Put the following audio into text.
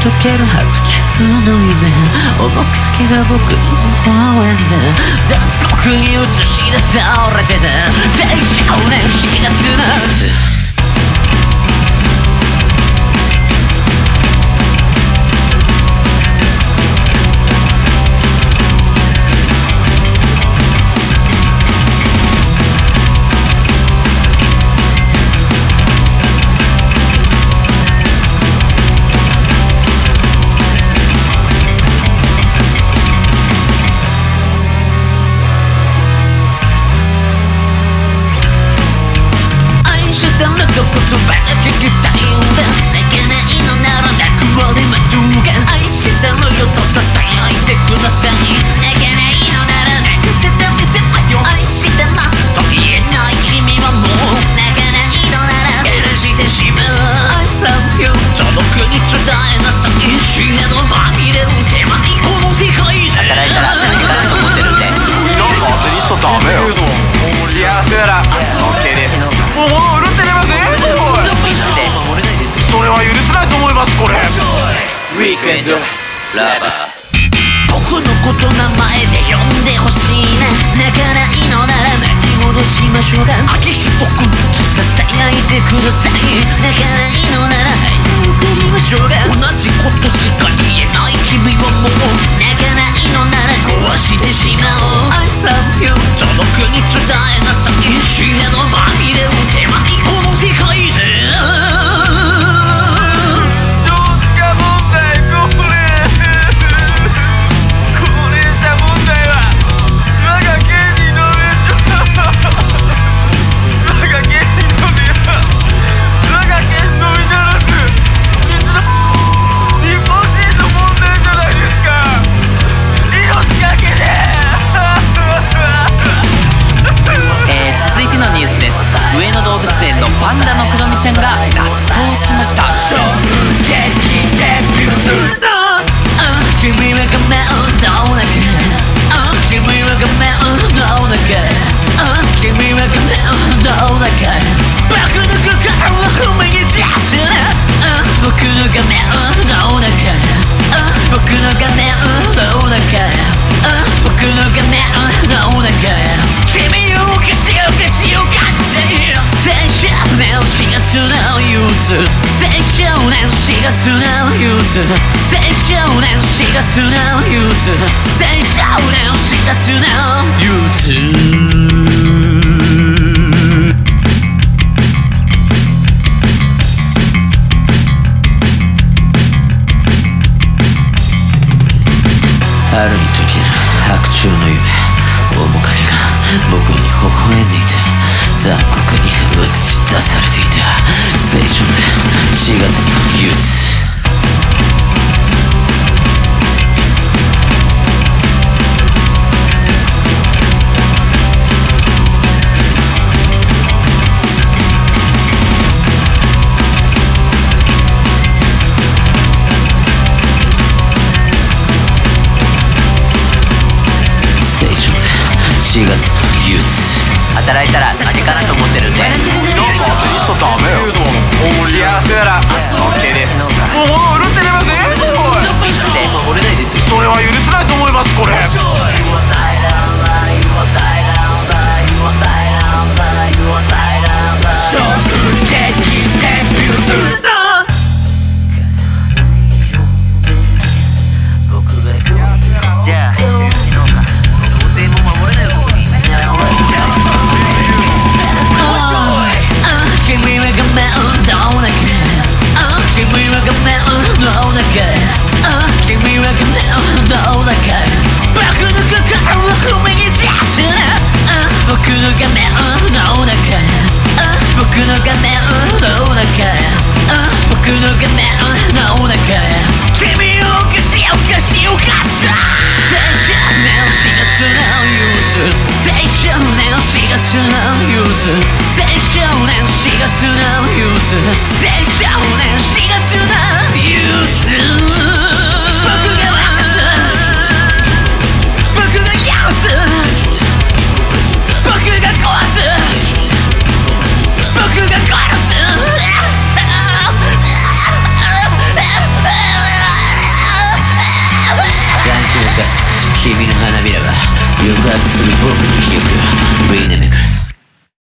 溶ける白昼の夢。面影が僕の応援で全国に映し出されてた青少年4月な届くに伝えなさい死へのまみれの狭いこの世界で働いたら何かなと思ってるんでなんか焦りしちゃダメよ幸せなら OK ですもう売るってればねすごいそれは許せないと思いますこれウィークエンドラバー僕のこと名前で呼んでほしいな泣かないのなら巻き戻しましょうが秋人くんと囁いてください泣かないのなら同じことしか言えない。君はもう泣かないのなら壊してしまう。僕の画面の中君をおかしおかしおかしい青少年4月の憂鬱青少年4月の憂鬱青少年4月の憂鬱青少年4月の憂鬱春に溶ける白昼の夢面影が僕に微笑んでいて残酷に映し出されていた青春で4月の憂鬱。の画面の中へ君をおかしいおかしいおかしい青少年4月の憂鬱青少年4月の憂鬱青少年4月の憂鬱青少年4月の憂鬱君の花びらが抑圧する僕の記憶をみんなめく。る